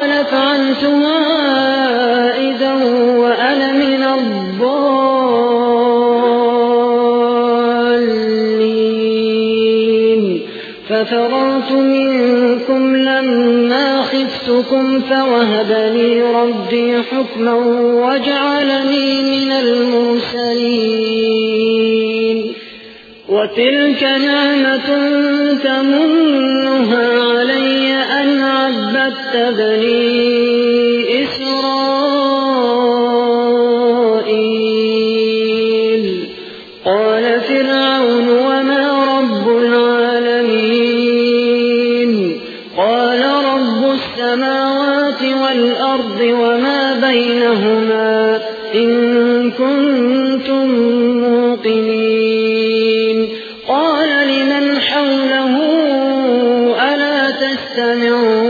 فعلتها إذا وأنا من الضالين. ففررت منكم لما خفتكم فوهب لي ربي حكما وجعلني من المرسلين. وتلك نعمة تمنها علي عبدت بني إسرائيل. قال فرعون وما رب العالمين. قال رب السماوات والأرض وما بينهما إن كنتم موقنين. قال لمن حوله ألا تستمعون؟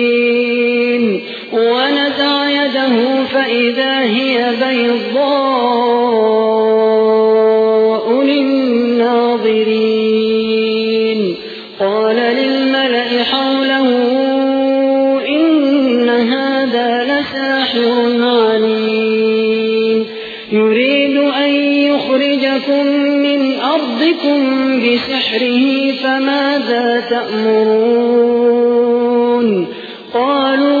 فإذا هي بيضاء للناظرين. قال للملأ حوله إن هذا لساحر عليم. يريد أن يخرجكم من أرضكم بسحره فماذا تأمرون؟ قالوا